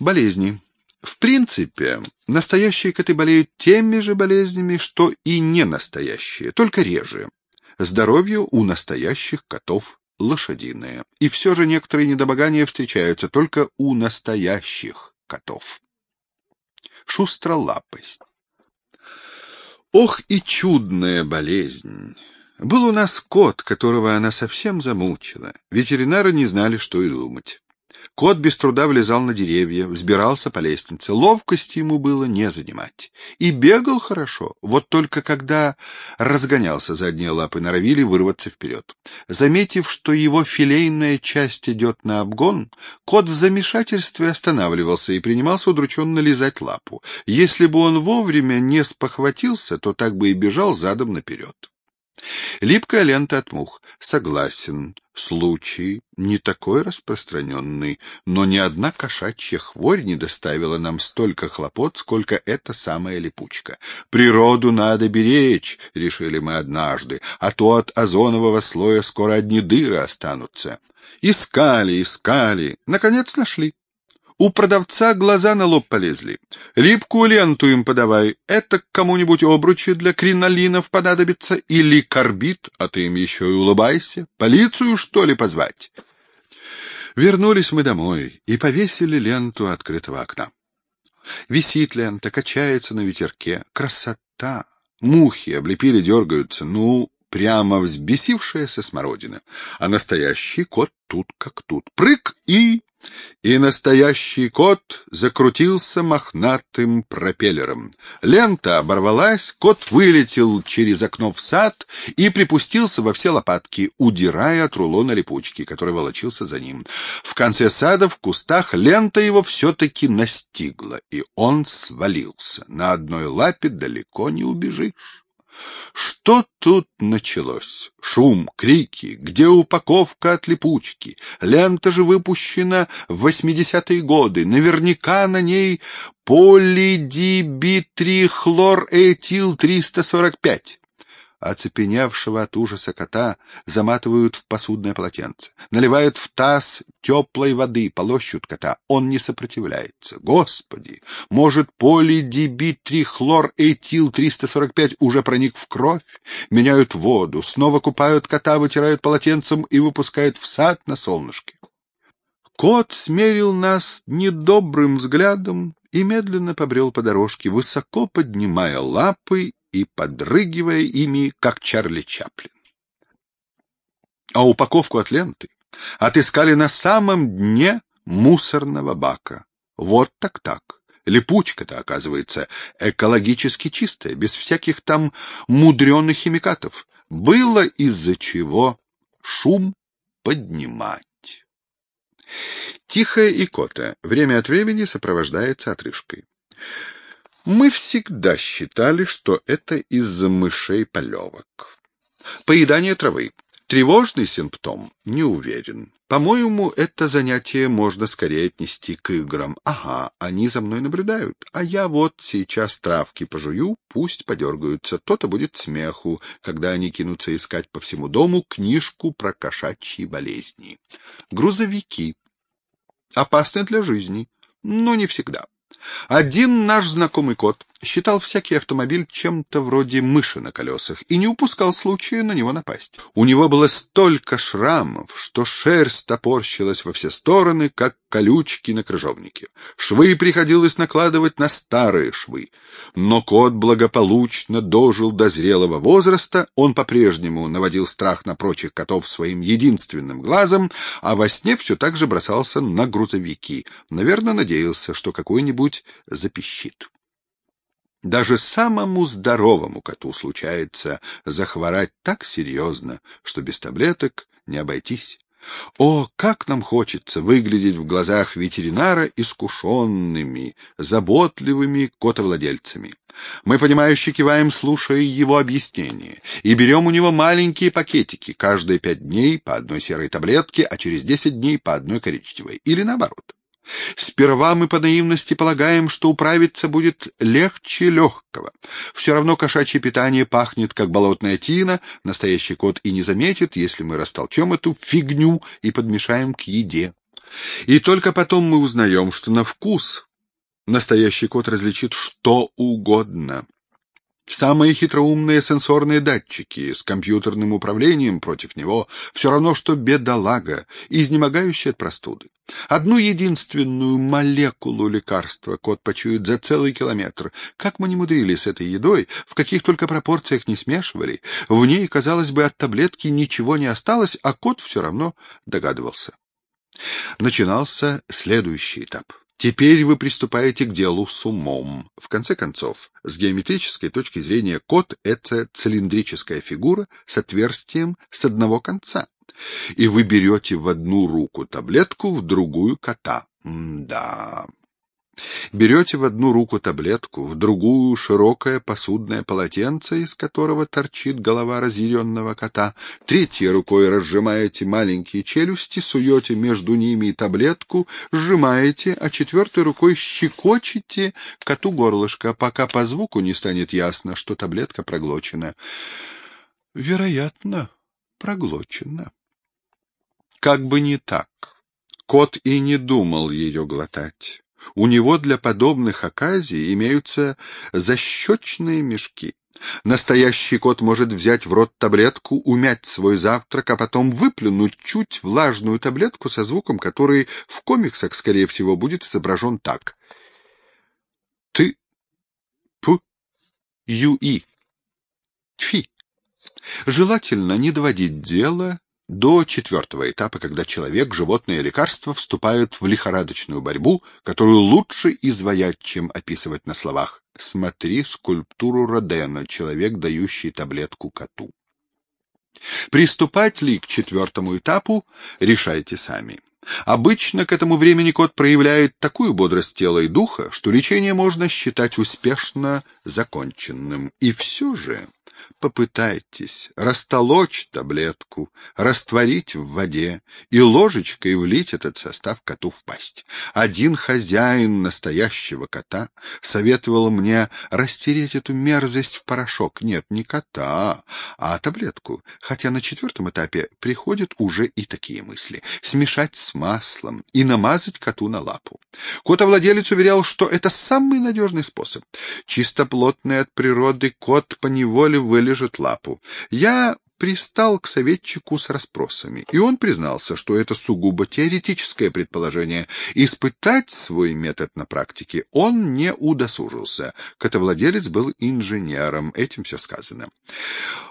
Болезни. В принципе, настоящие коты болеют теми же болезнями, что и не настоящие, только реже. Здоровье у настоящих котов лошадиное. И все же некоторые недомогания встречаются только у настоящих котов. Шустролапость. Ох и чудная болезнь! Был у нас кот, которого она совсем замучила. Ветеринары не знали, что и думать. Кот без труда влезал на деревья, взбирался по лестнице. Ловкости ему было не занимать. И бегал хорошо, вот только когда разгонялся задние лапы, норовили вырваться вперед. Заметив, что его филейная часть идет на обгон, кот в замешательстве останавливался и принимался удрученно лизать лапу. Если бы он вовремя не спохватился, то так бы и бежал задом наперед. Липкая лента от мух. Согласен. Случай не такой распространенный, но ни одна кошачья хворь не доставила нам столько хлопот, сколько эта самая липучка. Природу надо беречь, решили мы однажды, а то от озонового слоя скоро одни дыры останутся. Искали, искали, наконец нашли. У продавца глаза на лоб полезли. Липкую ленту им подавай. Это кому-нибудь обручи для кринолинов понадобится. Или корбит, а ты им еще и улыбайся. Полицию, что ли, позвать? Вернулись мы домой и повесили ленту открытого окна. Висит лента, качается на ветерке. Красота! Мухи облепили, дергаются. Ну, прямо взбесившаяся смородина. А настоящий кот тут как тут. Прыг и и настоящий кот закрутился мохнатым пропеллером. Лента оборвалась, кот вылетел через окно в сад и припустился во все лопатки, удирая от рулона липучки, который волочился за ним. В конце сада в кустах лента его все-таки настигла, и он свалился. На одной лапе далеко не убежишь. Что тут началось? Шум, крики, где упаковка от липучки? Лента же выпущена в 80-е годы. Наверняка на ней полидибитрихлоретил-345 оцепеневшего от ужаса кота заматывают в посудное полотенце, наливают в таз теплой воды, полощут кота. Он не сопротивляется. Господи! Может, полидибитрихлоретил-345 уже проник в кровь? Меняют воду, снова купают кота, вытирают полотенцем и выпускают в сад на солнышке. Кот смерил нас недобрым взглядом и медленно побрел по дорожке, высоко поднимая лапы и подрыгивая ими, как Чарли Чаплин. А упаковку от ленты отыскали на самом дне мусорного бака. Вот так-так. Липучка-то, оказывается, экологически чистая, без всяких там мудреных химикатов. Было из-за чего шум поднимать. Тихая икота время от времени сопровождается отрыжкой. Мы всегда считали, что это из-за мышей полевок. Поедание травы. Тревожный симптом? Не уверен. По-моему, это занятие можно скорее отнести к играм. Ага, они за мной наблюдают, а я вот сейчас травки пожую, пусть подергаются. То-то будет смеху, когда они кинутся искать по всему дому книжку про кошачьи болезни. Грузовики. Опасны для жизни, но не всегда. Один наш знакомый кот считал всякий автомобиль чем-то вроде мыши на колесах и не упускал случая на него напасть. У него было столько шрамов, что шерсть топорщилась во все стороны, как колючки на крыжовнике. Швы приходилось накладывать на старые швы. Но кот благополучно дожил до зрелого возраста, он по-прежнему наводил страх на прочих котов своим единственным глазом, а во сне все так же бросался на грузовики. Наверное, надеялся, что какой-нибудь запищит. Даже самому здоровому коту случается захворать так серьезно, что без таблеток не обойтись. О, как нам хочется выглядеть в глазах ветеринара искушенными, заботливыми котовладельцами. Мы, понимающе киваем, слушая его объяснения, и берем у него маленькие пакетики, каждые пять дней по одной серой таблетке, а через десять дней по одной коричневой, или наоборот. Сперва мы по наивности полагаем, что управиться будет легче легкого. Все равно кошачье питание пахнет, как болотная тина, настоящий кот и не заметит, если мы растолчем эту фигню и подмешаем к еде. И только потом мы узнаем, что на вкус настоящий кот различит что угодно. Самые хитроумные сенсорные датчики с компьютерным управлением против него все равно, что бедолага, изнемогающий от простуды. Одну единственную молекулу лекарства кот почует за целый километр. Как мы не мудрили с этой едой, в каких только пропорциях не смешивали, в ней, казалось бы, от таблетки ничего не осталось, а кот все равно догадывался. Начинался следующий этап. Теперь вы приступаете к делу с умом. В конце концов, с геометрической точки зрения кот — это цилиндрическая фигура с отверстием с одного конца. И вы берете в одну руку таблетку, в другую — кота. М да, Берете в одну руку таблетку, в другую широкое посудное полотенце, из которого торчит голова разъяренного кота, третьей рукой разжимаете маленькие челюсти, суете между ними таблетку, сжимаете, а четвертой рукой щекочете коту горлышко, пока по звуку не станет ясно, что таблетка проглочена. Вероятно, проглочена. Как бы не так. Кот и не думал ее глотать. У него для подобных оказий имеются защечные мешки. Настоящий кот может взять в рот таблетку, умять свой завтрак, а потом выплюнуть чуть влажную таблетку со звуком, который в комиксах, скорее всего, будет изображен так. Ты, п, ю, и. Тфи. Желательно не доводить дело до четвертого этапа, когда человек, животное и лекарство вступают в лихорадочную борьбу, которую лучше изваять, чем описывать на словах. Смотри скульптуру Родена «Человек, дающий таблетку коту». Приступать ли к четвертому этапу, решайте сами. Обычно к этому времени кот проявляет такую бодрость тела и духа, что лечение можно считать успешно законченным. И все же попытайтесь растолочь таблетку, растворить в воде и ложечкой влить этот состав коту в пасть. Один хозяин настоящего кота советовал мне растереть эту мерзость в порошок. Нет, не кота, а таблетку, хотя на четвертом этапе приходят уже и такие мысли. Смешать с маслом и намазать коту на лапу. Котовладелец уверял, что это самый надежный способ. Чистоплотный от природы кот поневоле вылежит лапу. Я пристал к советчику с расспросами, и он признался, что это сугубо теоретическое предположение. Испытать свой метод на практике он не удосужился. Котовладелец был инженером, этим все сказано.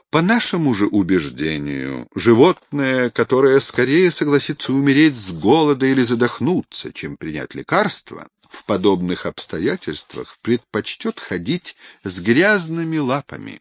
По нашему же убеждению, животное, которое скорее согласится умереть с голода или задохнуться, чем принять лекарство, в подобных обстоятельствах предпочтет ходить с грязными лапами.